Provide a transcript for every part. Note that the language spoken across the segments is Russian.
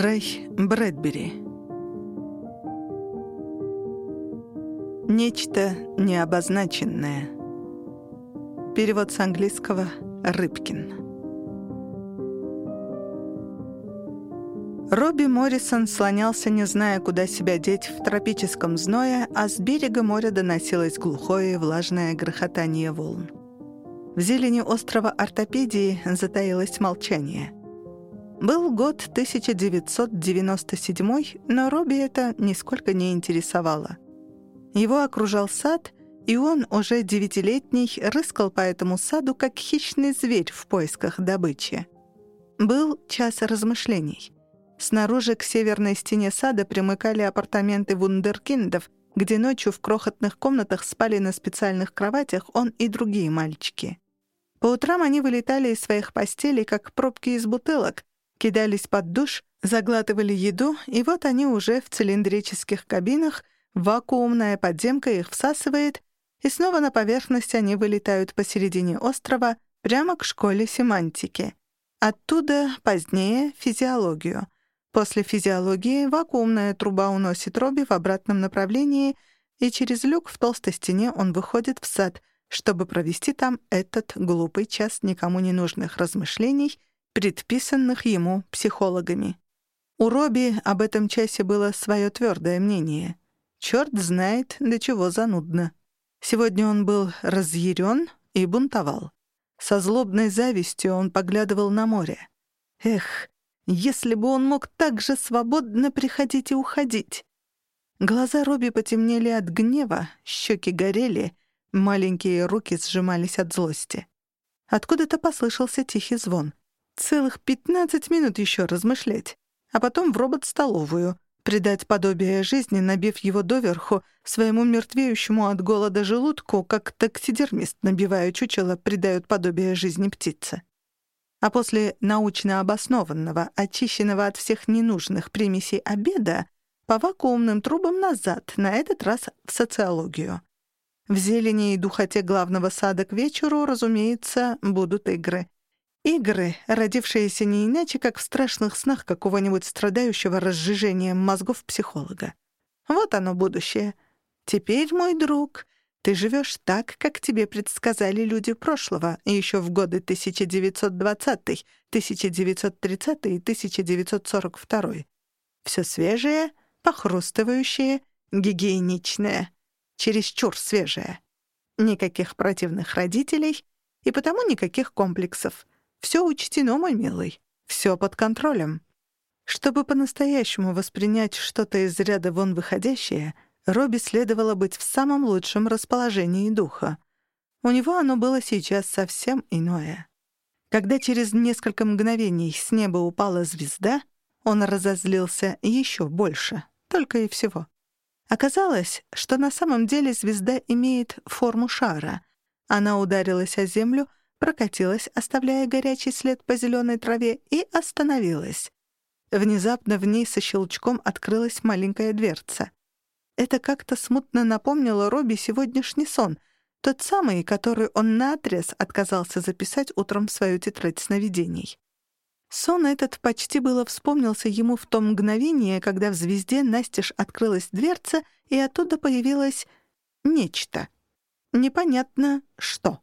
Рэй Брэдбери. Нечто необозначенное. Перевод с английского «Рыбкин». Робби Моррисон слонялся, не зная, куда себя деть в тропическом зное, а с берега моря доносилось глухое и влажное грохотание волн. В зелени острова ортопедии затаилось молчание — был год 1997, но Робби это нисколько не интересовало. Его окружал сад, и он, уже девятилетний, рыскал по этому саду, как хищный зверь в поисках добычи. Был час размышлений. Снаружи к северной стене сада примыкали апартаменты вундеркиндов, где ночью в крохотных комнатах спали на специальных кроватях он и другие мальчики. По утрам они вылетали из своих постелей, как пробки из бутылок, кидались под душ, заглатывали еду, и вот они уже в цилиндрических кабинах, вакуумная подземка их всасывает, и снова на поверхность они вылетают посередине острова прямо к школе семантики. Оттуда позднее физиологию. После физиологии вакуумная труба уносит Робби в обратном направлении, и через люк в толстой стене он выходит в сад, чтобы провести там этот глупый час никому не нужных размышлений предписанных ему психологами. У Робби об этом часе было свое твердое мнение. Черт знает, до чего занудно. Сегодня он был разъярен и бунтовал. Со злобной завистью он поглядывал на море. Эх, если бы он мог так же свободно приходить и уходить. Глаза Робби потемнели от гнева, щеки горели, маленькие руки сжимались от злости. Откуда-то послышался тихий звон. Целых пятнадцать минут еще размышлять. А потом в робот-столовую. Придать подобие жизни, набив его доверху, своему мертвеющему от голода желудку, как таксидермист, набивая чучело, придают подобие жизни птице. А после научно обоснованного, очищенного от всех ненужных примесей обеда, по вакуумным трубам назад, на этот раз в социологию. В зелени и духоте главного сада к вечеру, разумеется, будут игры. Игры, родившиеся не иначе, как в страшных снах какого-нибудь страдающего разжижением мозгов психолога. Вот оно будущее. Теперь, мой друг, ты живешь так, как тебе предсказали люди прошлого, еще в годы 1920, 1930 и 1942. Все свежее, похрустывающее, гигиеничное, чересчур свежее. Никаких противных родителей и потому никаких комплексов — все учтено, мой милый. Все под контролем. Чтобы по-настоящему воспринять что-то из ряда вон выходящее, Робби следовало быть в самом лучшем расположении духа. У него оно было сейчас совсем иное. Когда через несколько мгновений с неба упала звезда, он разозлился еще больше, только и всего. Оказалось, что на самом деле звезда имеет форму шара. Она ударилась о землю, прокатилась, оставляя горячий след по зеленой траве, и остановилась. Внезапно в ней со щелчком открылась маленькая дверца. Это как-то смутно напомнило Робби сегодняшний сон, тот самый, который он наотрез отказался записать утром в свою тетрадь сновидений. Сон этот почти было вспомнился ему в том мгновении, когда в звезде настежь открылась дверца, и оттуда появилось нечто. Непонятно что.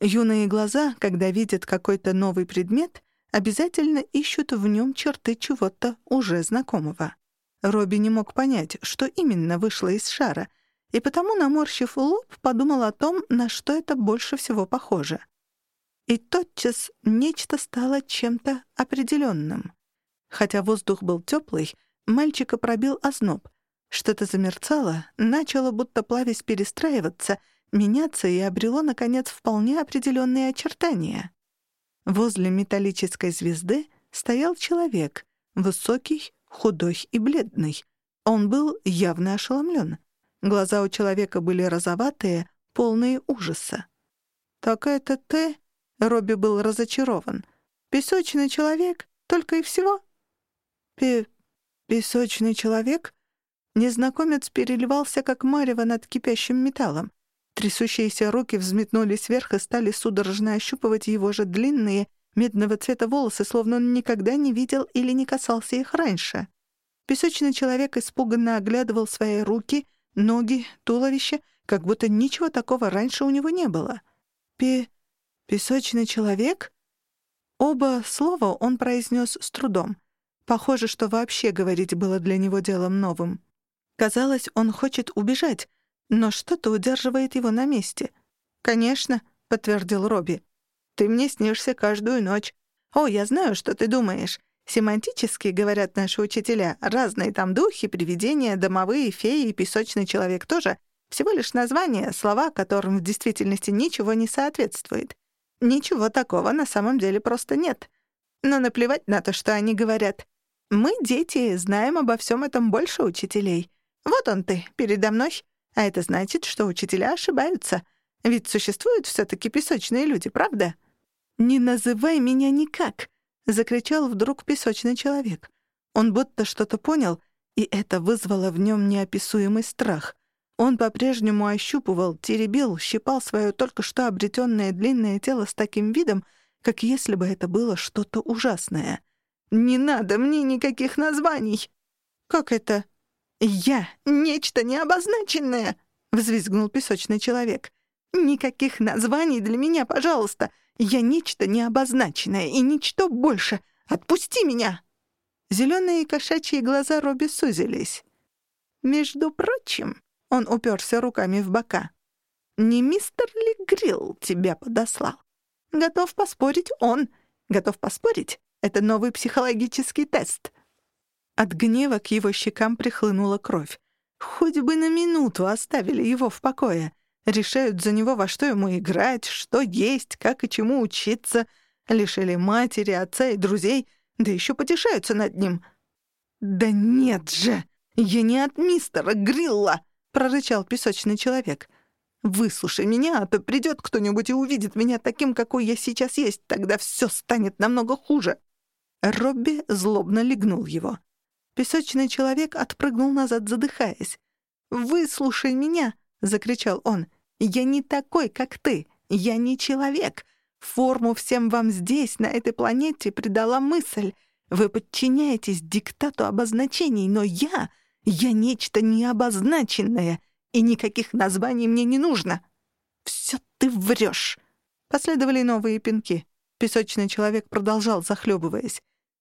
Юные глаза, когда видят какой-то новый предмет, обязательно ищут в нем черты чего-то уже знакомого. Робби не мог понять, что именно вышло из шара, и потому, наморщив лоб, подумал о том, на что это больше всего похоже. И тотчас нечто стало чем-то определенным. Хотя воздух был теплый, мальчика пробил озноб. Что-то замерцало, начало будто плавясь перестраиваться — меняться и обрело, наконец, вполне определенные очертания. Возле металлической звезды стоял человек, высокий, худой и бледный. Он был явно ошеломлен. Глаза у человека были розоватые, полные ужаса. «Так это ты?» — Робби был разочарован. «Песочный человек? Только и всего?» «Пе... песочный человек?» Незнакомец переливался, как марево над кипящим металлом. Трясущиеся руки взметнулись вверх и стали судорожно ощупывать его же длинные, Медного цвета волосы, словно он никогда не видел или не касался их раньше. Песочный человек испуганно оглядывал свои руки, ноги, туловище, как будто ничего такого раньше у него не было. «Пе... песочный человек?» Оба слова он произнес с трудом. Похоже, что вообще говорить было для него делом новым. Казалось, он хочет убежать, но что-то удерживает его на месте. «Конечно», — подтвердил Робби. «Ты мне снишься каждую ночь. О, я знаю, что ты думаешь. Семантически, говорят наши учителя, разные там духи, привидения, домовые, феи и песочный человек тоже — всего лишь названия, слова, которым в действительности ничего не соответствует. Ничего такого на самом деле просто нет. Но наплевать на то, что они говорят. Мы, дети, знаем обо всем этом больше учителей. Вот он ты, передо мной. А это значит, что учителя ошибаются. Ведь существуют все таки песочные люди, правда? «Не называй меня никак!» — закричал вдруг песочный человек. Он будто что-то понял, и это вызвало в нем неописуемый страх. Он по-прежнему ощупывал, теребил, щипал свое только что обретенное длинное тело с таким видом, как если бы это было что-то ужасное. «Не надо мне никаких названий!» «Как это?» «Я — нечто необозначенное!» — взвизгнул песочный человек. «Никаких названий для меня, пожалуйста! Я нечто необозначенное и ничто больше! Отпусти меня!» Зелёные кошачьи глаза Робби сузились. «Между прочим...» Он уперся руками в бока. «Не мистер ли Грилл тебя подослал? Готов поспорить он. Готов поспорить? Это новый психологический тест». От гнева к его щекам прихлынула кровь. Хоть бы на минуту оставили его в покое. Решают за него, во что ему играть, что есть, как и чему учиться. Лишили матери, отца и друзей, да еще потешаются над ним. «Да нет же! Я не от мистера Грилла!» прорычал песочный человек. «Выслушай меня, а то придет кто-нибудь и увидит меня таким, какой я сейчас есть, тогда все станет намного хуже». Робби злобно легнул его. Песочный человек отпрыгнул назад, задыхаясь. «Выслушай меня!» — закричал он. «Я не такой, как ты. Я не человек. Форму всем вам здесь, на этой планете, придала мысль. Вы подчиняетесь диктату обозначений, но я я нечто необозначенное, и никаких названий мне не нужно. Все ты врешь. Последовали новые пинки. Песочный человек продолжал, захлебываясь.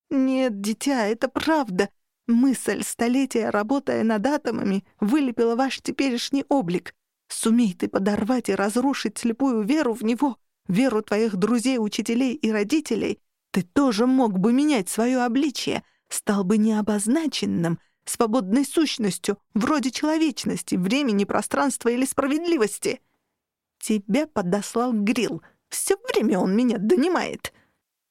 «Нет, дитя, это правда. Мысль, столетия работая над атомами, вылепила ваш теперешний облик. Сумей ты подорвать и разрушить слепую веру в него, веру твоих друзей, учителей и родителей, ты тоже мог бы менять свое обличие, стал бы необозначенным, свободной сущностью, вроде человечности, времени, пространства или справедливости. Тебя подослал Грил. Все время он меня донимает.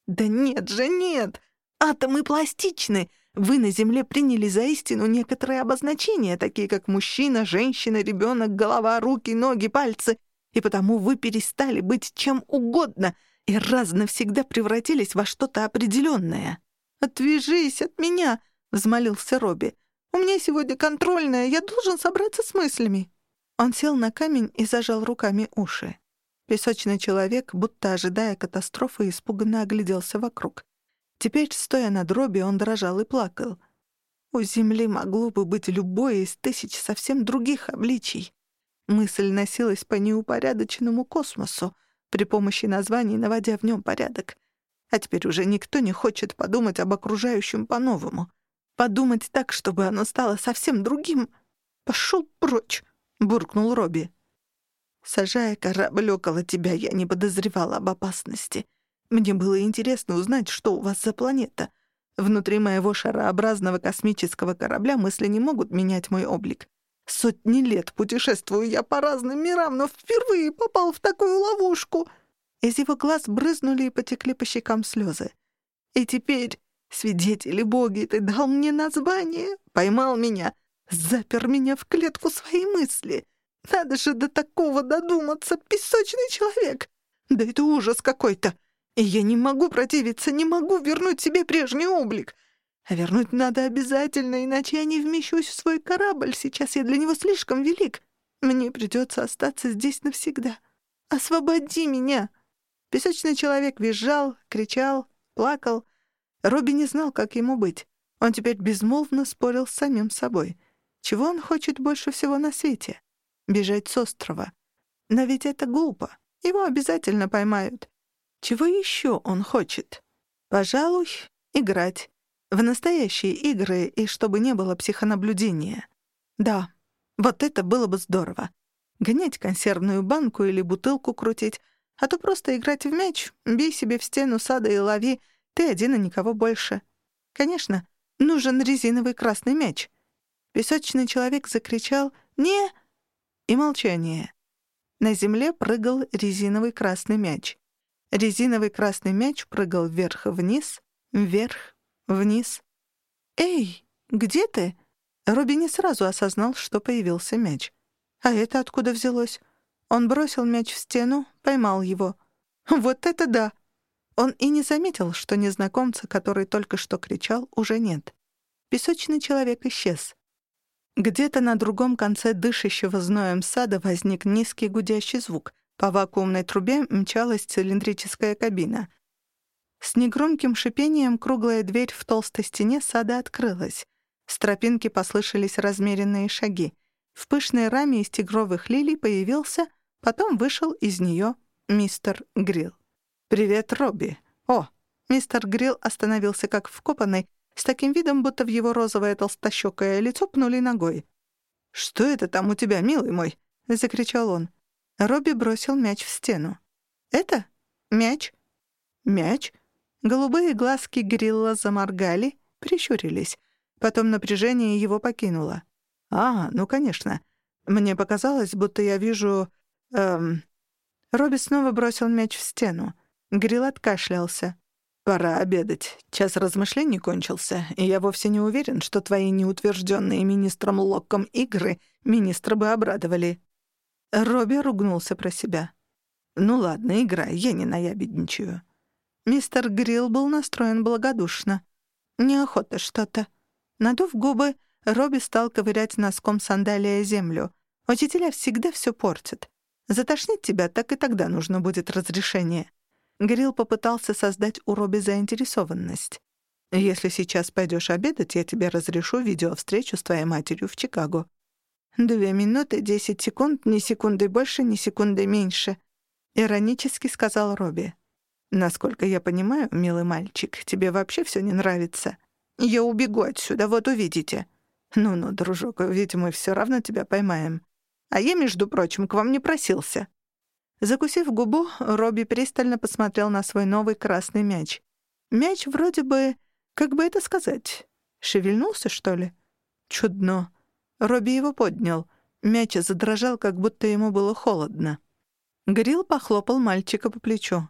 Да нет же, нет. Атомы пластичны. Вы на Земле приняли за истину некоторые обозначения, такие как мужчина, женщина, ребенок, голова, руки, ноги, пальцы, и потому вы перестали быть чем угодно и раз навсегда превратились во что-то определенное. «Отвяжись от меня!» — взмолился Робби. У меня сегодня контрольная, я должен собраться с мыслями». Он сел на камень и зажал руками уши. Песочный человек, будто ожидая катастрофы, испуганно огляделся вокруг. Теперь, стоя на дроби, он дрожал и плакал. У Земли могло бы быть любое из тысяч совсем других обличий. Мысль носилась по неупорядоченному космосу, при помощи названий наводя в нем порядок. А теперь уже никто не хочет подумать об окружающем по-новому — Подумать так, чтобы оно стало совсем другим. Пошел прочь, буркнул Робби. Сажая корабль около тебя, я не подозревала об опасности. Мне было интересно узнать, что у вас за планета. Внутри моего шарообразного космического корабля мысли не могут менять мой облик. Сотни лет путешествую я по разным мирам, но впервые попал в такую ловушку. Из его глаз брызнули и потекли по щекам слезы. И теперь Свидетели боги, ты дал мне название, поймал меня, запер меня в клетку своей мысли. Надо же до такого додуматься, песочный человек. Да это ужас какой-то. И я не могу противиться, не могу вернуть себе прежний облик. А вернуть надо обязательно, иначе я не вмещусь в свой корабль. Сейчас я для него слишком велик. Мне придется остаться здесь навсегда. Освободи меня!» Песочный человек визжал, кричал, плакал. Робби не знал, как ему быть. Он теперь безмолвно спорил с самим собой. Чего он хочет больше всего на свете? Бежать с острова. Но ведь это глупо. Его обязательно поймают. Чего еще он хочет? Пожалуй, играть. В настоящие игры, и чтобы не было психонаблюдения. Да, вот это было бы здорово. Гонять консервную банку или бутылку крутить, а то просто играть в мяч, бей себе в стену сада и лови, ты один и никого больше. Конечно, нужен резиновый красный мяч. Песочный человек закричал «Не!» и молчание. На земле прыгал резиновый красный мяч. Резиновый красный мяч прыгал вверх-вниз, вверх, вниз. «Эй, где ты?» Робби не сразу осознал, что появился мяч. А это откуда взялось? Он бросил мяч в стену, поймал его. Вот это да! Он и не заметил, что незнакомца, который только что кричал, уже нет. Песочный человек исчез. Где-то на другом конце дышащего зноем сада возник низкий гудящий звук. По вакуумной трубе мчалась цилиндрическая кабина. С негромким шипением круглая дверь в толстой стене сада открылась. С тропинки послышались размеренные шаги. В пышной раме из тигровых лилий появился, потом вышел из нее мистер Грилл. «Привет, Робби!» «О!» Мистер Грилл остановился как вкопанный, с таким видом, будто в его розовое толстощёкое лицо пнули ногой. «Что это там у тебя, милый мой?» — закричал он. Робби бросил мяч в стену. «Это? Мяч?» «Мяч?» Голубые глазки Грилла заморгали, прищурились. Потом напряжение его покинуло. «А, ну, конечно. Мне показалось, будто я вижу... Эм...» Робби снова бросил мяч в стену. Грилл откашлялся. «Пора обедать. Час размышлений кончился, и я вовсе не уверен, что твои неутвержденные министром Локком игры министра бы обрадовали». Робби ругнулся про себя. «Ну ладно, играй, я не наябедничаю». Мистер Грилл был настроен благодушно. «Неохота что-то». Надув губы, Робби стал ковырять носком сандалия землю. Учителя всегда все портят. Затошнить тебя, так и тогда нужно будет разрешение. Грилл попытался создать у Робби заинтересованность. «Если сейчас пойдешь обедать, я тебе разрешу видеовстречу с твоей матерью в Чикаго». «Две минуты, десять секунд, ни секунды больше, ни секунды меньше», — иронически сказал Робби. «Насколько я понимаю, милый мальчик, тебе вообще все не нравится. Я убегу отсюда, вот увидите». «Ну-ну, дружок, ведь мы все равно тебя поймаем. А я, между прочим, к вам не просился». Закусив губу, Робби пристально посмотрел на свой новый красный мяч. Мяч вроде бы... Как бы это сказать? Шевельнулся, что ли? Чудно. Робби его поднял. Мяч задрожал, как будто ему было холодно. Грилл похлопал мальчика по плечу.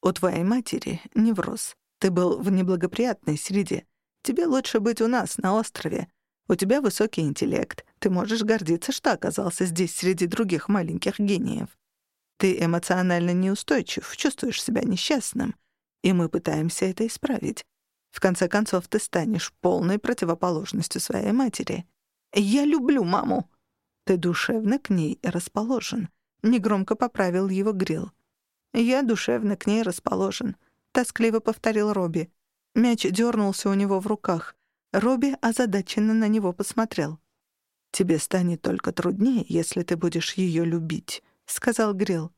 «У твоей матери невроз. Ты был в неблагоприятной среде. Тебе лучше быть у нас, на острове. У тебя высокий интеллект. Ты можешь гордиться, что оказался здесь среди других маленьких гениев. Ты эмоционально неустойчив, чувствуешь себя несчастным, и мы пытаемся это исправить. В конце концов, ты станешь полной противоположностью своей матери. Я люблю маму. Ты душевно к ней расположен. Негромко поправил его Грил. Я душевно к ней расположен. Тоскливо повторил Робби. Мяч дернулся у него в руках. Робби озадаченно на него посмотрел. «Тебе станет только труднее, если ты будешь ее любить. — сказал Грил.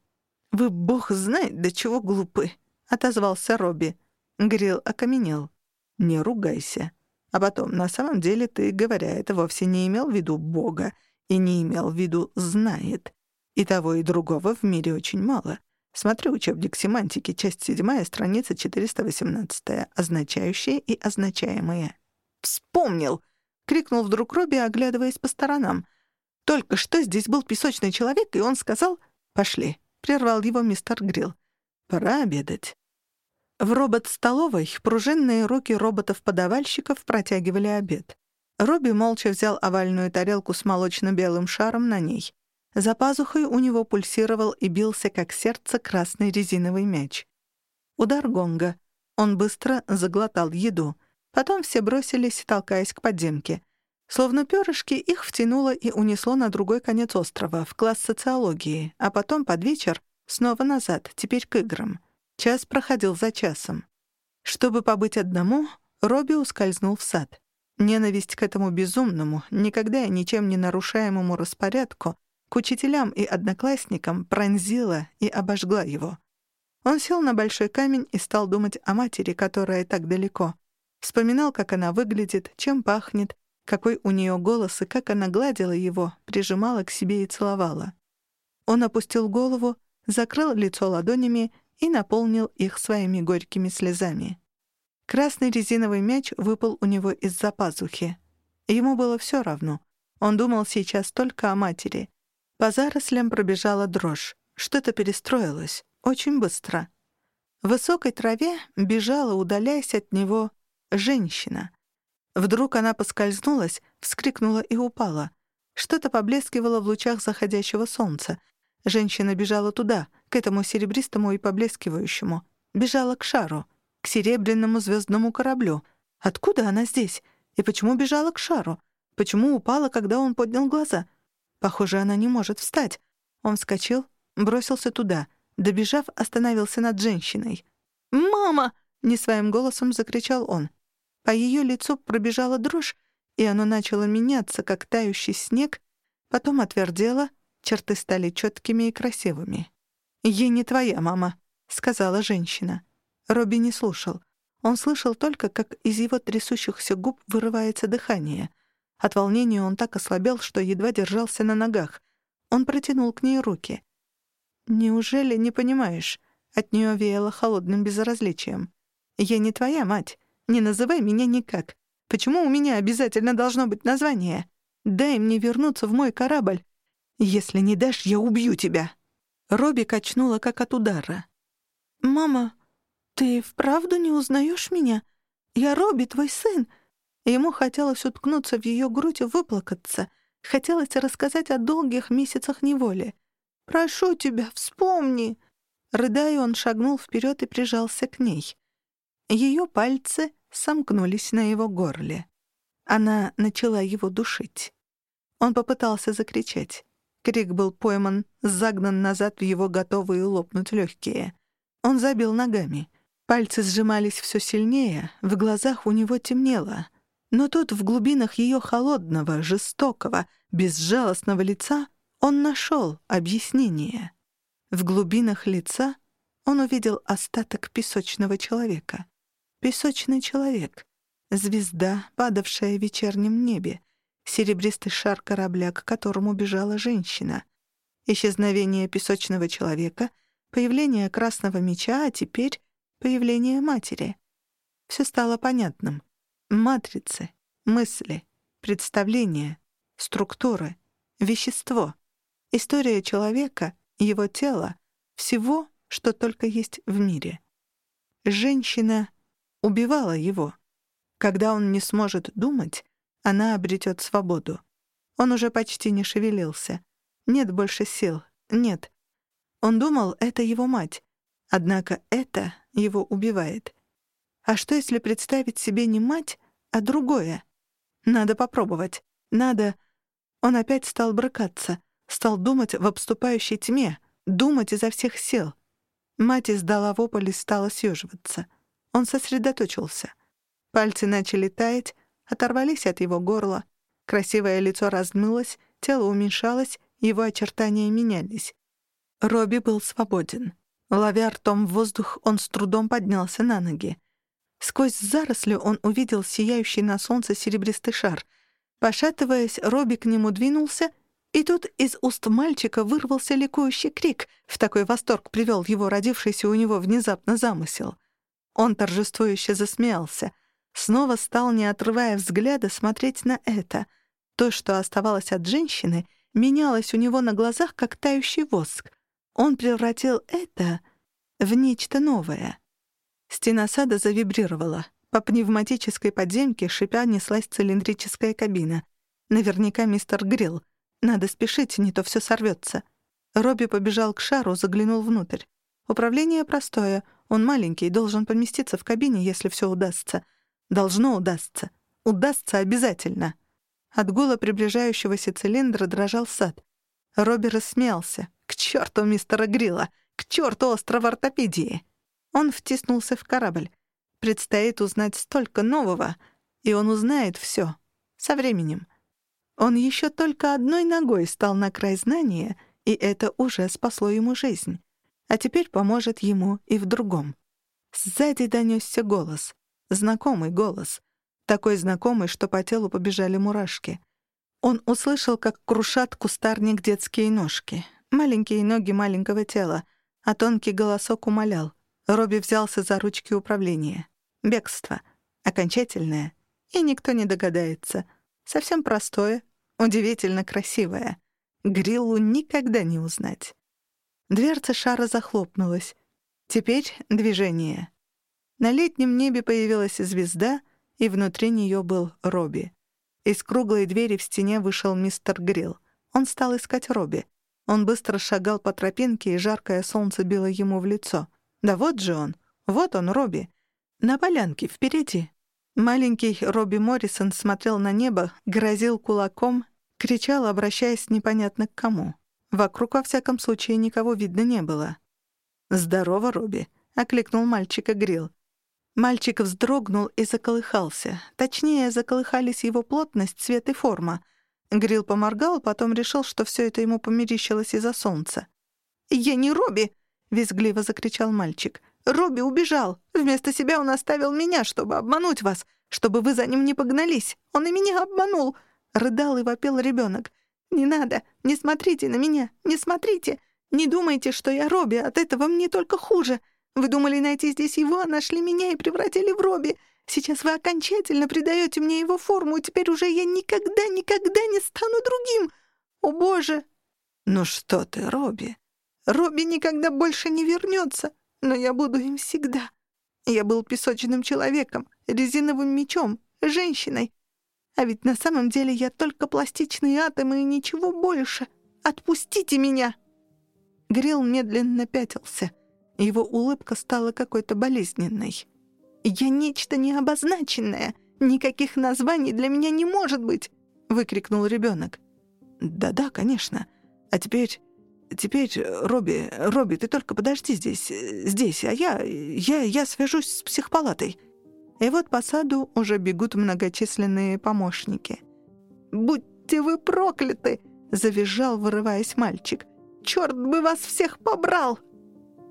«Вы бог знает, до чего глупы», — отозвался Робби. Грил окаменел. «Не ругайся. А потом, на самом деле, ты, говоря это, вовсе не имел в виду Бога и не имел в виду «знает». И того, и другого в мире очень мало. Смотри учебник семантики, часть 7, страница 418, означающие и означаемые. «Вспомнил!» — крикнул вдруг Робби, оглядываясь по сторонам. Только что здесь был песочный человек, и он сказал «Пошли», — прервал его мистер Грилл. «Пора обедать». В робот-столовой пружинные руки роботов-подавальщиков протягивали обед. Робби молча взял овальную тарелку с молочно-белым шаром на ней. За пазухой у него пульсировал и бился, как сердце, красный резиновый мяч. Удар гонга. Он быстро заглотал еду. Потом все бросились, толкаясь к подземке — Словно перышки, их втянуло и унесло на другой конец острова, в класс социологии, а потом под вечер снова назад, теперь к играм. Час проходил за часом. Чтобы побыть одному, Робби ускользнул в сад. Ненависть к этому безумному, никогда и ничем не нарушаемому распорядку, к учителям и одноклассникам пронзила и обожгла его. Он сел на большой камень и стал думать о матери, которая так далеко. Вспоминал, как она выглядит, чем пахнет, какой у нее голос и как она гладила его, прижимала к себе и целовала. Он опустил голову, закрыл лицо ладонями и наполнил их своими горькими слезами. Красный резиновый мяч выпал у него из-за пазухи. Ему было все равно. Он думал сейчас только о матери. По зарослям пробежала дрожь. Что-то перестроилось. Очень быстро. В высокой траве бежала, удаляясь от него, женщина. Вдруг она поскользнулась, вскрикнула и упала. Что-то поблескивало в лучах заходящего солнца. Женщина бежала туда, к этому серебристому и поблескивающему. Бежала к шару, к серебряному звездному кораблю. Откуда она здесь? И почему бежала к шару? Почему упала, когда он поднял глаза? Похоже, она не может встать. Он вскочил, бросился туда. Добежав, остановился над женщиной. «Мама!» — не своим голосом закричал он. По ее лицу пробежала дрожь, и оно начало меняться, как тающий снег, потом отвердело, черты стали четкими и красивыми. «Ей не твоя мама», — сказала женщина. Робби не слушал. Он слышал только, как из его трясущихся губ вырывается дыхание. От волнения он так ослабел, что едва держался на ногах. Он протянул к ней руки. «Неужели не понимаешь?» От нее веяло холодным безразличием. «Я не твоя мать. Не называй меня никак. Почему у меня обязательно должно быть название? Дай мне вернуться в мой корабль. Если не дашь, я убью тебя». Робби качнула, как от удара. «Мама, ты вправду не узнаешь меня? Я Робби, твой сын». Ему хотелось уткнуться в ее грудь и выплакаться. Хотелось рассказать о долгих месяцах неволи. «Прошу тебя, вспомни!» Рыдая, он шагнул вперед и прижался к ней. Ее пальцы сомкнулись на его горле. Она начала его душить. Он попытался закричать. Крик был пойман, загнан назад в его готовые лопнуть легкие. Он забил ногами. Пальцы сжимались все сильнее, в глазах у него темнело. Но тут в глубинах ее холодного, жестокого, безжалостного лица он нашел объяснение. В глубинах лица он увидел остаток песочного человека. Песочный человек. Звезда, падавшая в вечернем небе. Серебристый шар корабля, к которому бежала женщина. Исчезновение песочного человека, появление красного меча, а теперь появление матери. Все стало понятным. Матрицы, мысли, представления, структуры, вещество. История человека, его тела, всего, что только есть в мире. Женщина убивала его. Когда он не сможет думать, она обретет свободу. Он уже почти не шевелился. Нет больше сил. Нет. Он думал, это его мать. Однако это его убивает. А что, если представить себе не мать, а другое? Надо попробовать. Надо... Он опять стал брыкаться, стал думать в обступающей тьме, думать изо всех сил. Мать издала вопль и стала съеживаться. Он сосредоточился. Пальцы начали таять, оторвались от его горла. Красивое лицо размылось, тело уменьшалось, его очертания менялись. Робби был свободен. Ловя ртом воздух, он с трудом поднялся на ноги. Сквозь заросли он увидел сияющий на солнце серебристый шар. Пошатываясь, Робби к нему двинулся, и тут из уст мальчика вырвался ликующий крик. В такой восторг привел его родившийся у него внезапно замысел. Он торжествующе засмеялся. Снова стал, не отрывая взгляда, смотреть на это. То, что оставалось от женщины, менялось у него на глазах, как тающий воск. Он превратил это в нечто новое. Стена сада завибрировала. По пневматической подземке шипя неслась цилиндрическая кабина. Наверняка мистер Грилл. Надо спешить, не то все сорвется. Робби побежал к шару, заглянул внутрь. Управление простое — он маленький, должен поместиться в кабине, если все удастся. Должно удастся. Удастся обязательно. От гула приближающегося цилиндра дрожал сад. Робби рассмеялся. «К черту мистера Грилла! К черту острова ортопедии!» Он втиснулся в корабль. Предстоит узнать столько нового, и он узнает все со временем. Он еще только одной ногой стал на край знания, и это уже спасло ему жизнь. А теперь поможет ему и в другом. Сзади донесся голос. Знакомый голос. Такой знакомый, что по телу побежали мурашки. Он услышал, как крушат кустарник детские ножки. Маленькие ноги маленького тела, а тонкий голосок умолял. Робби взялся за ручки управления. Бегство. Окончательное. И никто не догадается. Совсем простое, удивительно красивое. Гриллу никогда не узнать. Дверца шара захлопнулась. Теперь движение. На летнем небе появилась звезда, и внутри нее был Робби. Из круглой двери в стене вышел мистер Грилл. Он стал искать Робби. Он быстро шагал по тропинке, и жаркое солнце било ему в лицо. Да вот же он. Вот он, Робби. На полянке, впереди. Маленький Робби Моррисон смотрел на небо, грозил кулаком, кричал, обращаясь непонятно к кому. Вокруг, во всяком случае, никого видно не было. «Здорово, Робби», — окликнул мальчика Грил. Мальчик вздрогнул и заколыхался. Точнее, заколыхались его плотность, цвет и форма. Грил поморгал, потом решил, что все это ему померещилось из-за солнца. «Я не Робби!» — визгливо закричал мальчик. «Робби убежал. Вместо себя он оставил меня, чтобы обмануть вас, чтобы вы за ним не погнались. Он и меня обманул!» Рыдал и вопил ребенок. «Не надо! Не смотрите на меня! Не смотрите! Не думайте, что я Робби, от этого мне только хуже! Вы думали найти здесь его, а нашли меня и превратили в Робби! Сейчас вы окончательно придаете мне его форму, и теперь уже я никогда, никогда не стану другим! О, Боже!» «Ну что ты, Робби? Робби никогда больше не вернется, но я буду им всегда. Я был песочным человеком, резиновым мечом, женщиной, а ведь на самом деле я только пластичные атомы и ничего больше. Отпустите меня!» Грилл медленно пятился. Его улыбка стала какой-то болезненной. «Я нечто необозначенное. Никаких названий для меня не может быть!» — выкрикнул ребенок. «Да-да, конечно. А теперь... Теперь, Робби, Робби, ты только подожди здесь, здесь, а я... Я, я свяжусь с психпалатой». И вот по саду уже бегут многочисленные помощники. «Будьте вы прокляты!» — завизжал, вырываясь мальчик. «Чёрт бы вас всех побрал!»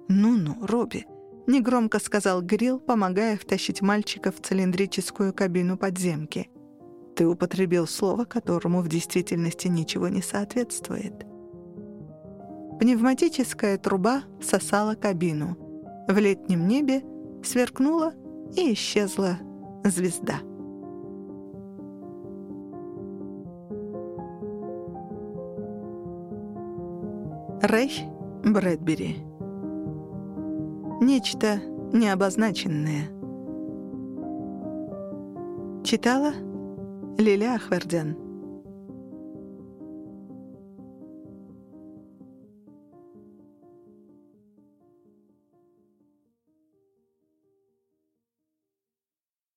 «Ну-ну, Робби», — негромко сказал Грилл, помогая втащить мальчика в цилиндрическую кабину подземки. «Ты употребил слово, которому в действительности ничего не соответствует». Пневматическая труба сосала кабину. В летнем небе сверкнула и исчезла звезда. Рэй Брэдбери. Нечто необозначенное. Читала Лиля Ахвердян.